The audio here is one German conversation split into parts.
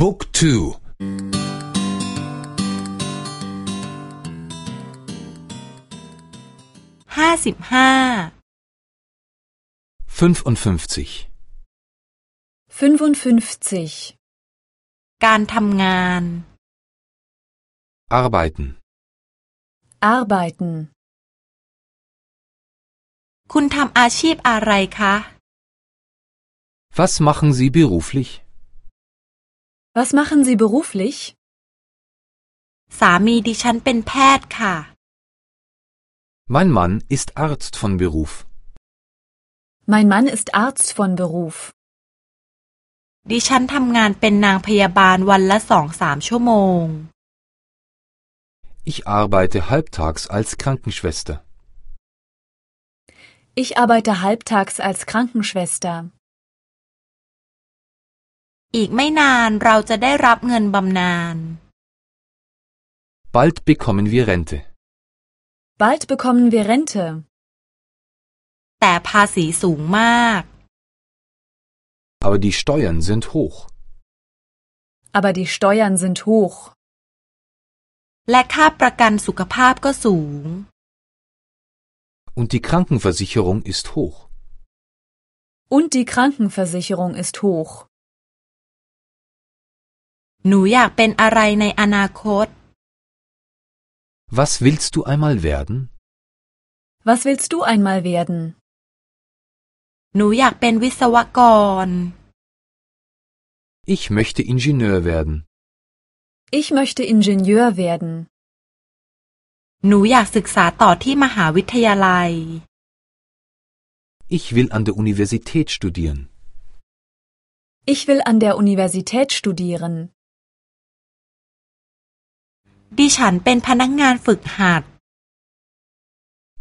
Book 2 ห้าสิบห้า 55 55. การทำงาน Arbeiten. Arbeiten. คุณทำอาชีพอะไรคะ Was machen Sie beruflich? Was machen Sie beruflich? สามีดิฉันเป็นแพทย์ค่ะ Mein Mann ist Arzt von Beruf. Mein Mann ist Arzt von Beruf. ดิฉันทำงานเป็นนางพยาบาลวันละสองสามชั่วโมง Ich arbeite halbtags als Krankenschwester. Ich arbeite halbtags als Krankenschwester. อีกไม่นานเราจะได้รับเงินบำนาญ Bald bekommen wir Rente. Bald bekommen wir Rente. แต่ภาษีสูงมาก Aber die Steuern sind hoch. Aber die Steuern sind hoch. และค่าประกันสุขภาพก็สูง Und die Krankenversicherung ist hoch. Und die Krankenversicherung ist hoch. หนูอยากเป็นอะไรในอนาคต Was willst du einmal werden? Was willst du einmal werden? หนูอยากเป็นวิศวกร Ich möchte Ingenieur werden. Ich möchte Ingenieur werden. หนูอยากศึกษาต่อที่มหาวิทยาลัย Ich will an der Universität studieren. Ich will an der Universität studieren. ดิฉันเป็นพนักงานฝึกหัด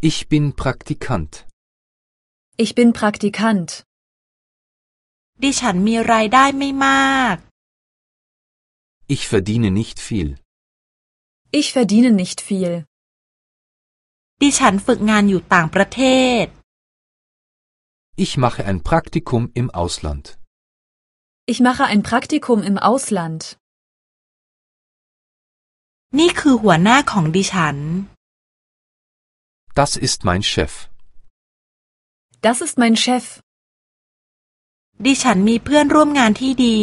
Ich bin Praktikant. Ich bin Praktikant. ดิฉันมีรายได้ไม่มาก Ich verdiene nicht viel. Ich verdiene nicht viel. ดิฉันฝึกงานอยู่ต่างประเทศ Ich mache ein Praktikum im Ausland. Ich mache ein Praktikum im Ausland. นี่คือหัวหน้าของดิฉัน Das ist mein Chef. Das ist mein Chef. ดิฉันมีเพื่อนร่วมงานที่ดี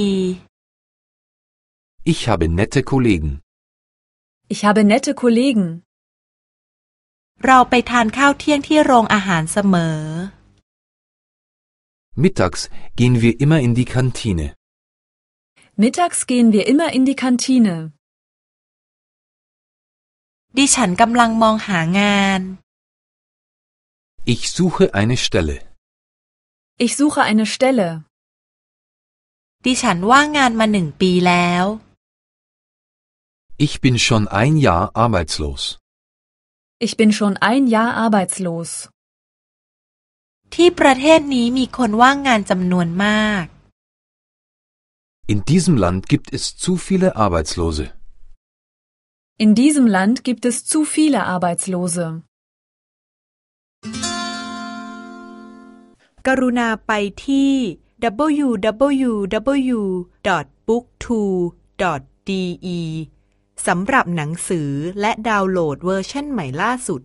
Ich habe nette Kollegen. Ich habe nette Kollegen. เราไปทานข้าวเที่ยงที่โรงอาหารเสมอ Mittags gehen wir immer in die Kantine. Mittags gehen wir immer in die Kantine. ดิฉันกำลังมองหางาน Ich suche eine Stelle. Ich suche eine Stelle. ดิฉันว่างงานมาหนึ่งปีแล้ว Ich bin schon ein Jahr arbeitslos. Ich bin schon ein Jahr arbeitslos. ที่ประเทศนี้มีคนว่างงานจำนวนมาก In diesem Land gibt es zu viele Arbeitslose. In diesem Land gibt es zu viele Arbeitslose. กรุณาไปที่ www.booktwo.de สำหรับหนังสือและดาวน์โหลดเวอร์ชันใหม่ล่าสุด